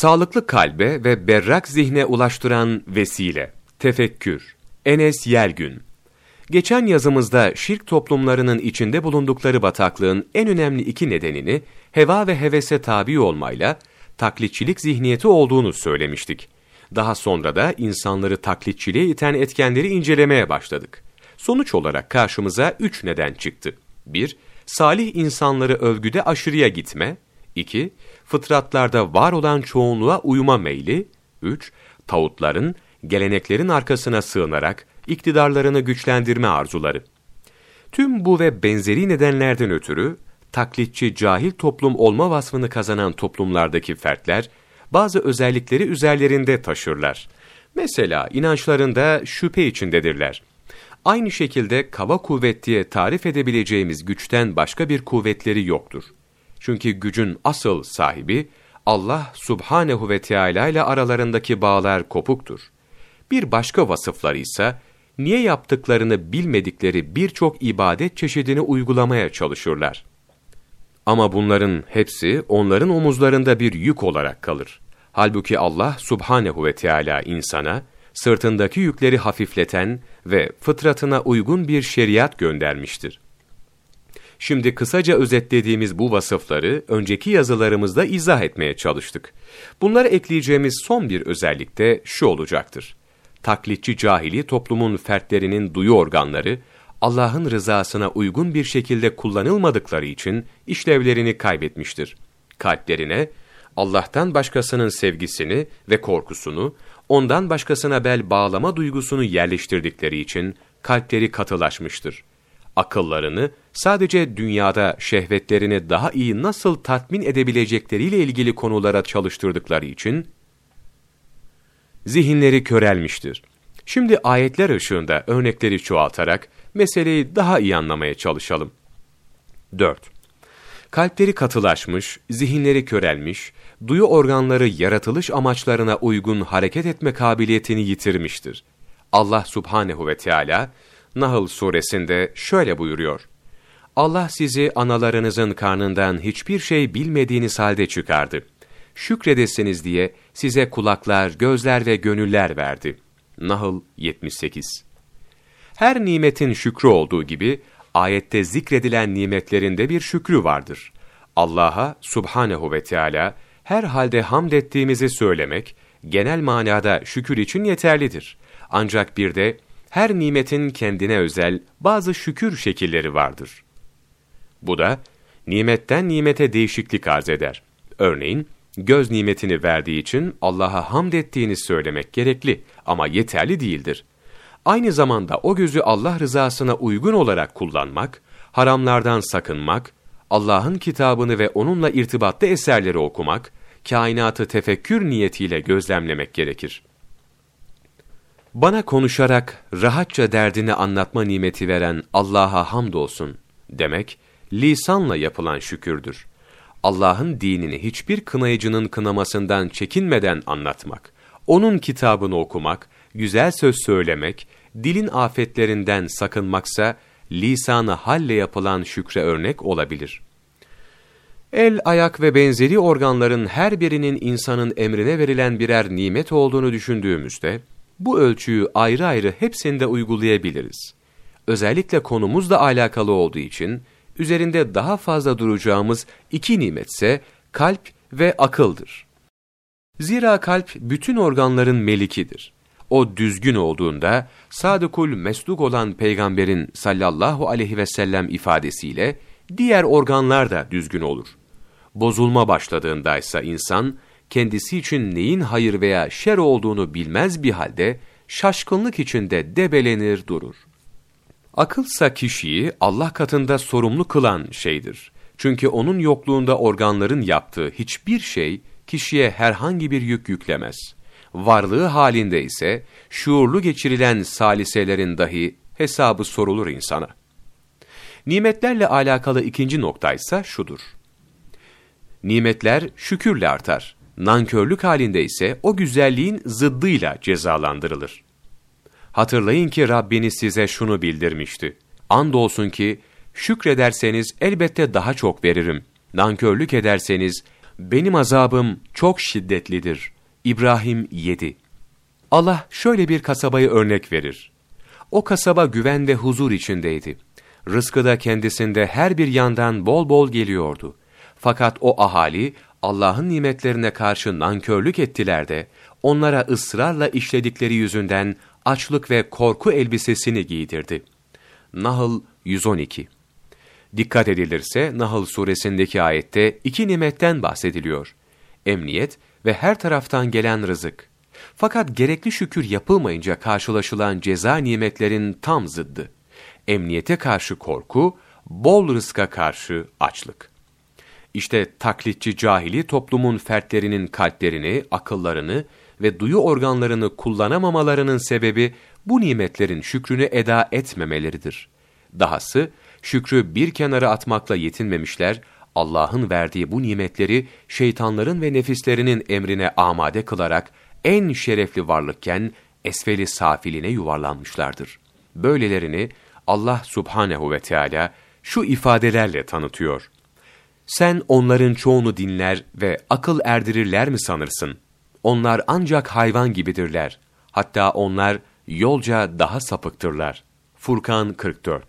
Sağlıklı kalbe ve berrak zihne ulaştıran vesile, tefekkür. Enes Yelgün Geçen yazımızda şirk toplumlarının içinde bulundukları bataklığın en önemli iki nedenini heva ve hevese tabi olmayla taklitçilik zihniyeti olduğunu söylemiştik. Daha sonra da insanları taklitçiliğe iten etkenleri incelemeye başladık. Sonuç olarak karşımıza üç neden çıktı. 1- Salih insanları övgüde aşırıya gitme. 2- Fıtratlarda var olan çoğunluğa uyuma meyli. 3- Tağutların, geleneklerin arkasına sığınarak iktidarlarını güçlendirme arzuları. Tüm bu ve benzeri nedenlerden ötürü taklitçi cahil toplum olma vasfını kazanan toplumlardaki fertler bazı özellikleri üzerlerinde taşırlar. Mesela inançlarında şüphe içindedirler. Aynı şekilde kaba kuvvet diye tarif edebileceğimiz güçten başka bir kuvvetleri yoktur. Çünkü gücün asıl sahibi Allah subhanehu ve Teala ile aralarındaki bağlar kopuktur. Bir başka vasıfları ise niye yaptıklarını bilmedikleri birçok ibadet çeşidini uygulamaya çalışırlar. Ama bunların hepsi onların omuzlarında bir yük olarak kalır. Halbuki Allah subhanehu ve Teala insana, sırtındaki yükleri hafifleten ve fıtratına uygun bir şeriat göndermiştir. Şimdi kısaca özetlediğimiz bu vasıfları önceki yazılarımızda izah etmeye çalıştık. Bunlara ekleyeceğimiz son bir özellik de şu olacaktır. Taklitçi cahili toplumun fertlerinin duyu organları, Allah'ın rızasına uygun bir şekilde kullanılmadıkları için işlevlerini kaybetmiştir. Kalplerine, Allah'tan başkasının sevgisini ve korkusunu, ondan başkasına bel bağlama duygusunu yerleştirdikleri için kalpleri katılaşmıştır. Akıllarını sadece dünyada şehvetlerini daha iyi nasıl tatmin edebilecekleriyle ilgili konulara çalıştırdıkları için zihinleri körelmiştir. Şimdi ayetler ışığında örnekleri çoğaltarak meseleyi daha iyi anlamaya çalışalım. 4. Kalpleri katılaşmış, zihinleri körelmiş, duyu organları yaratılış amaçlarına uygun hareket etme kabiliyetini yitirmiştir. Allah subhanehu ve Teala Nahl suresinde şöyle buyuruyor. Allah sizi analarınızın karnından hiçbir şey bilmediğiniz halde çıkardı. Şükredesiniz diye size kulaklar, gözler ve gönüller verdi. Nahl 78 Her nimetin şükrü olduğu gibi, ayette zikredilen nimetlerinde bir şükrü vardır. Allah'a subhanehu ve Teala her halde hamd ettiğimizi söylemek, genel manada şükür için yeterlidir. Ancak bir de her nimetin kendine özel bazı şükür şekilleri vardır. Bu da nimetten nimete değişiklik arz eder. Örneğin, göz nimetini verdiği için Allah'a hamd ettiğini söylemek gerekli ama yeterli değildir. Aynı zamanda o gözü Allah rızasına uygun olarak kullanmak, haramlardan sakınmak, Allah'ın kitabını ve onunla irtibatlı eserleri okumak, kainatı tefekkür niyetiyle gözlemlemek gerekir. Bana konuşarak rahatça derdini anlatma nimeti veren Allah'a hamdolsun demek, lisanla yapılan şükürdür. Allah'ın dinini hiçbir kınayıcının kınamasından çekinmeden anlatmak, onun kitabını okumak, güzel söz söylemek, dilin afetlerinden sakınmaksa, lisanı halle yapılan şükre örnek olabilir. El, ayak ve benzeri organların her birinin insanın emrine verilen birer nimet olduğunu düşündüğümüzde, bu ölçüyü ayrı ayrı hepsinde uygulayabiliriz. Özellikle konumuzla alakalı olduğu için, üzerinde daha fazla duracağımız iki nimetse kalp ve akıldır. Zira kalp bütün organların melikidir. O düzgün olduğunda sadıkul mesluk olan peygamberin sallallahu aleyhi ve sellem ifadesiyle diğer organlar da düzgün olur. Bozulma başladığındaysa insan kendisi için neyin hayır veya şer olduğunu bilmez bir halde şaşkınlık içinde debelenir durur. Akılsa kişiyi Allah katında sorumlu kılan şeydir. Çünkü onun yokluğunda organların yaptığı hiçbir şey kişiye herhangi bir yük yüklemez. Varlığı halinde ise şuurlu geçirilen saliselerin dahi hesabı sorulur insana. Nimetlerle alakalı ikinci nokta ise şudur. Nimetler şükürle artar. Nankörlük halinde ise o güzelliğin zıddıyla cezalandırılır. Hatırlayın ki Rabbiniz size şunu bildirmişti. Andolsun ki şükrederseniz elbette daha çok veririm. Nankörlük ederseniz Benim azabım çok şiddetlidir. İbrahim 7 Allah şöyle bir kasabayı örnek verir. O kasaba güven ve huzur içindeydi. Rızkı da kendisinde her bir yandan bol bol geliyordu. Fakat o ahali Allah'ın nimetlerine karşı nankörlük ettiler de, onlara ısrarla işledikleri yüzünden açlık ve korku elbisesini giydirdi. Nahl 112 Dikkat edilirse Nahl suresindeki ayette iki nimetten bahsediliyor. Emniyet ve her taraftan gelen rızık. Fakat gerekli şükür yapılmayınca karşılaşılan ceza nimetlerin tam zıddı. Emniyete karşı korku, bol rızka karşı açlık. İşte taklitçi cahili toplumun fertlerinin kalplerini, akıllarını ve duyu organlarını kullanamamalarının sebebi bu nimetlerin şükrünü eda etmemeleridir. Dahası şükrü bir kenara atmakla yetinmemişler, Allah'ın verdiği bu nimetleri şeytanların ve nefislerinin emrine amade kılarak en şerefli varlıkken esfeli safiline yuvarlanmışlardır. Böylelerini Allah subhanehu ve Teala şu ifadelerle tanıtıyor. Sen onların çoğunu dinler ve akıl erdirirler mi sanırsın? Onlar ancak hayvan gibidirler. Hatta onlar yolca daha sapıktırlar. Furkan 44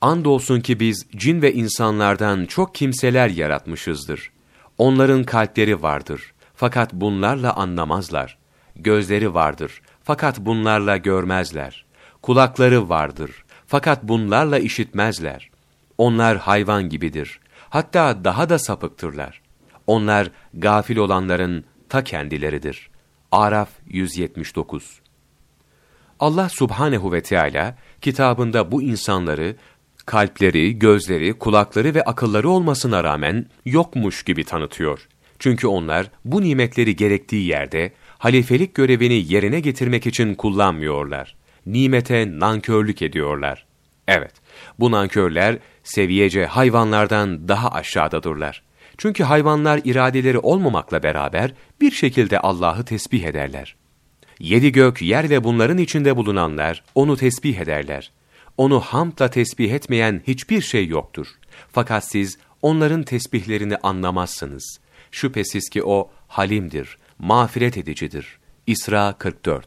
Andolsun ki biz cin ve insanlardan çok kimseler yaratmışızdır. Onların kalpleri vardır. Fakat bunlarla anlamazlar. Gözleri vardır. Fakat bunlarla görmezler. Kulakları vardır. Fakat bunlarla işitmezler. Onlar hayvan gibidir. Hatta daha da sapıktırlar. Onlar gafil olanların ta kendileridir. Araf 179 Allah subhanehu ve Teala kitabında bu insanları kalpleri, gözleri, kulakları ve akılları olmasına rağmen yokmuş gibi tanıtıyor. Çünkü onlar bu nimetleri gerektiği yerde halifelik görevini yerine getirmek için kullanmıyorlar. Nimete nankörlük ediyorlar. Evet, bu nankörler seviyece hayvanlardan daha aşağıdadırlar. Çünkü hayvanlar iradeleri olmamakla beraber bir şekilde Allah'ı tesbih ederler. Yedi gök, yer ve bunların içinde bulunanlar onu tesbih ederler. Onu hamdla tesbih etmeyen hiçbir şey yoktur. Fakat siz onların tesbihlerini anlamazsınız. Şüphesiz ki o halimdir, mağfiret edicidir. İsra 44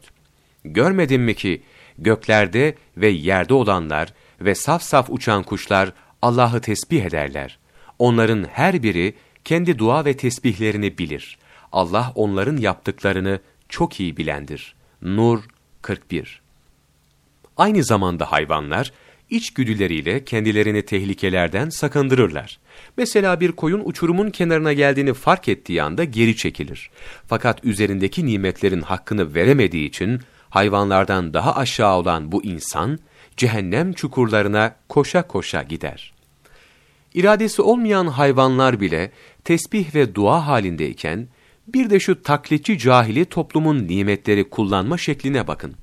Görmedin mi ki göklerde ve yerde olanlar ve saf saf uçan kuşlar Allah'ı tesbih ederler. Onların her biri kendi dua ve tesbihlerini bilir. Allah onların yaptıklarını çok iyi bilendir. Nur 41 Aynı zamanda hayvanlar, içgüdüleriyle kendilerini tehlikelerden sakındırırlar. Mesela bir koyun uçurumun kenarına geldiğini fark ettiği anda geri çekilir. Fakat üzerindeki nimetlerin hakkını veremediği için hayvanlardan daha aşağı olan bu insan, cehennem çukurlarına koşa koşa gider. İradesi olmayan hayvanlar bile tesbih ve dua halindeyken, bir de şu taklitçi cahili toplumun nimetleri kullanma şekline bakın.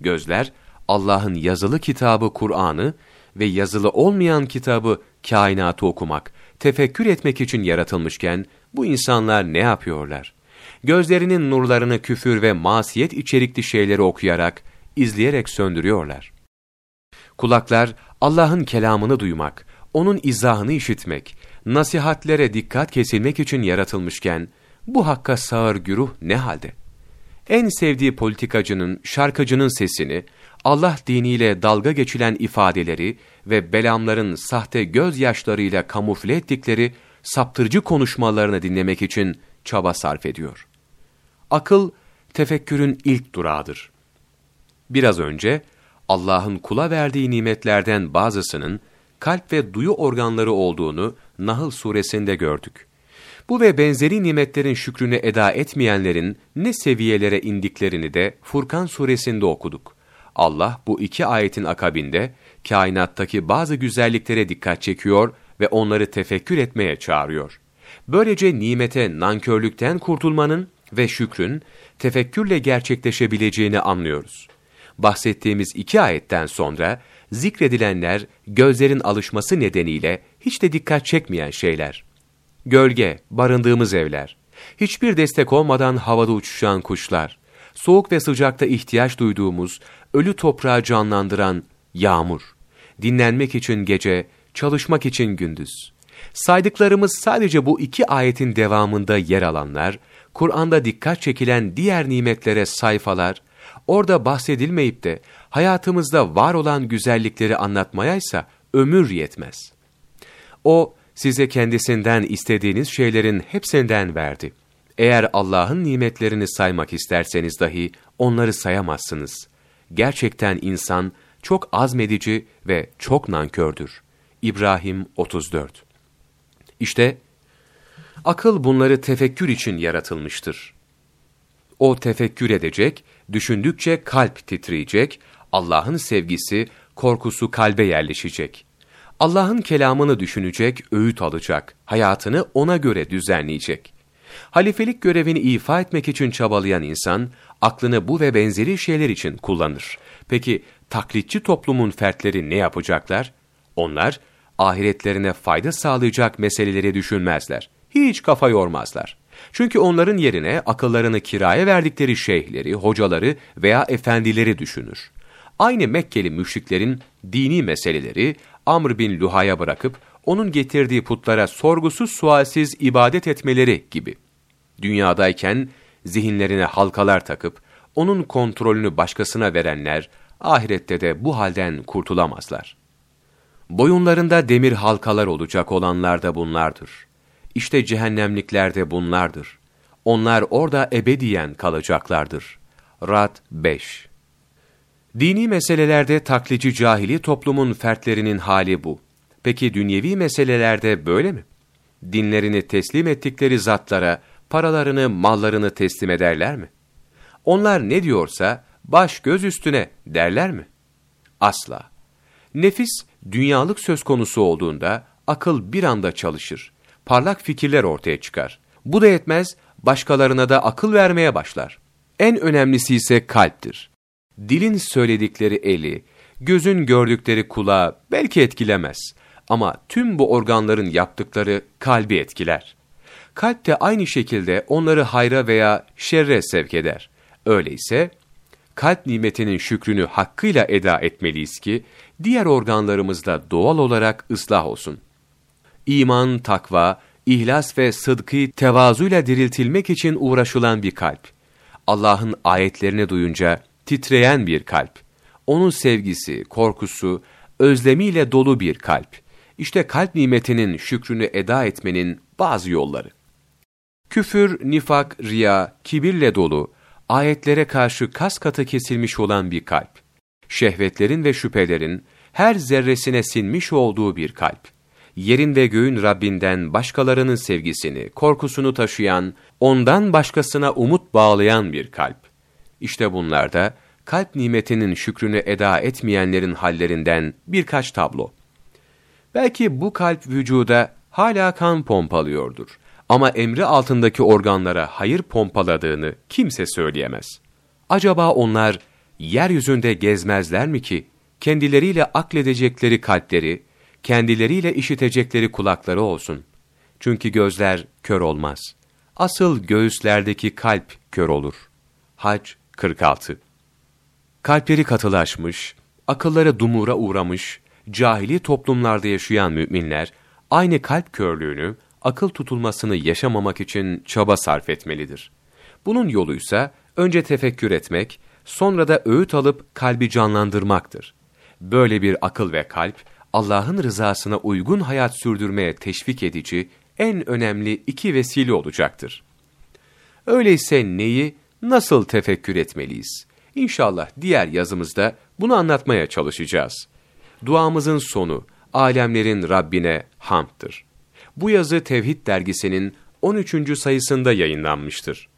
Gözler, Allah'ın yazılı kitabı Kur'an'ı ve yazılı olmayan kitabı kainatı okumak, tefekkür etmek için yaratılmışken bu insanlar ne yapıyorlar? Gözlerinin nurlarını küfür ve masiyet içerikli şeyleri okuyarak, izleyerek söndürüyorlar. Kulaklar Allah'ın kelamını duymak, onun izahını işitmek, nasihatlere dikkat kesilmek için yaratılmışken, bu hakka sağır güruh ne halde? En sevdiği politikacının, şarkıcının sesini, Allah diniyle dalga geçilen ifadeleri ve belamların sahte gözyaşlarıyla kamufle ettikleri saptırıcı konuşmalarını dinlemek için çaba sarf ediyor. Akıl, tefekkürün ilk durağıdır. Biraz önce, Allah'ın kula verdiği nimetlerden bazısının, kalp ve duyu organları olduğunu Nahl suresinde gördük. Bu ve benzeri nimetlerin şükrünü eda etmeyenlerin ne seviyelere indiklerini de Furkan suresinde okuduk. Allah bu iki ayetin akabinde kainattaki bazı güzelliklere dikkat çekiyor ve onları tefekkür etmeye çağırıyor. Böylece nimete nankörlükten kurtulmanın ve şükrün tefekkürle gerçekleşebileceğini anlıyoruz. Bahsettiğimiz iki ayetten sonra zikredilenler gözlerin alışması nedeniyle hiç de dikkat çekmeyen şeyler. Gölge, barındığımız evler, hiçbir destek olmadan havada uçuşan kuşlar, soğuk ve sıcakta ihtiyaç duyduğumuz, ölü toprağı canlandıran yağmur, dinlenmek için gece, çalışmak için gündüz, Saydıklarımız sadece bu iki ayetin devamında yer alanlar, Kur'an'da dikkat çekilen diğer nimetlere sayfalar, orada bahsedilmeyip de hayatımızda var olan güzellikleri anlatmayaysa ömür yetmez. O, size kendisinden istediğiniz şeylerin hepsinden verdi. Eğer Allah'ın nimetlerini saymak isterseniz dahi onları sayamazsınız. Gerçekten insan çok azmedici ve çok nankördür. İbrahim 34 İşte akıl bunları tefekkür için yaratılmıştır. O tefekkür edecek, düşündükçe kalp titreyecek, Allah'ın sevgisi, korkusu kalbe yerleşecek. Allah'ın kelamını düşünecek, öğüt alacak, hayatını ona göre düzenleyecek. Halifelik görevini ifa etmek için çabalayan insan, aklını bu ve benzeri şeyler için kullanır. Peki taklitçi toplumun fertleri ne yapacaklar? Onlar, ahiretlerine fayda sağlayacak meseleleri düşünmezler. Hiç kafa yormazlar. Çünkü onların yerine akıllarını kiraya verdikleri şeyhleri, hocaları veya efendileri düşünür. Aynı Mekkeli müşriklerin dini meseleleri Amr bin Luha'ya bırakıp onun getirdiği putlara sorgusuz sualsiz ibadet etmeleri gibi. Dünyadayken zihinlerine halkalar takıp onun kontrolünü başkasına verenler ahirette de bu halden kurtulamazlar. Boyunlarında demir halkalar olacak olanlar da bunlardır. İşte cehennemlikler de bunlardır. Onlar orada ebediyen kalacaklardır. Rad 5 Dini meselelerde taklici cahili toplumun fertlerinin hali bu. Peki dünyevi meselelerde böyle mi? Dinlerini teslim ettikleri zatlara paralarını, mallarını teslim ederler mi? Onlar ne diyorsa baş göz üstüne derler mi? Asla. Nefis, dünyalık söz konusu olduğunda akıl bir anda çalışır. Parlak fikirler ortaya çıkar. Bu da yetmez, başkalarına da akıl vermeye başlar. En önemlisi ise kalptir. Dilin söyledikleri eli, gözün gördükleri kulağı belki etkilemez. Ama tüm bu organların yaptıkları kalbi etkiler. Kalp de aynı şekilde onları hayra veya şerre sevk eder. Öyleyse kalp nimetinin şükrünü hakkıyla eda etmeliyiz ki diğer organlarımızda doğal olarak ıslah olsun. İman, takva, ihlas ve sıdkı tevazuyla diriltilmek için uğraşılan bir kalp. Allah'ın ayetlerini duyunca titreyen bir kalp. Onun sevgisi, korkusu, özlemiyle dolu bir kalp. İşte kalp nimetinin şükrünü eda etmenin bazı yolları. Küfür, nifak, riya, kibirle dolu, ayetlere karşı kas katı kesilmiş olan bir kalp. Şehvetlerin ve şüphelerin her zerresine sinmiş olduğu bir kalp. Yerin ve göğün Rabbinden başkalarının sevgisini, korkusunu taşıyan, ondan başkasına umut bağlayan bir kalp. İşte bunlarda kalp nimetinin şükrünü eda etmeyenlerin hallerinden birkaç tablo. Belki bu kalp vücuda hala kan pompalıyordur. Ama emri altındaki organlara hayır pompaladığını kimse söyleyemez. Acaba onlar yeryüzünde gezmezler mi ki kendileriyle akledecekleri kalpleri, kendileriyle işitecekleri kulakları olsun? Çünkü gözler kör olmaz. Asıl göğüslerdeki kalp kör olur. Hac 46 Kalpleri katılaşmış, akılları dumura uğramış, cahili toplumlarda yaşayan müminler, aynı kalp körlüğünü, akıl tutulmasını yaşamamak için çaba sarf etmelidir. Bunun yoluysa önce tefekkür etmek, sonra da öğüt alıp kalbi canlandırmaktır. Böyle bir akıl ve kalp, Allah'ın rızasına uygun hayat sürdürmeye teşvik edici, en önemli iki vesile olacaktır. Öyleyse neyi, nasıl tefekkür etmeliyiz? İnşallah diğer yazımızda bunu anlatmaya çalışacağız. Duamızın sonu, alemlerin Rabbine hamdtır. Bu yazı Tevhid dergisinin 13. sayısında yayınlanmıştır.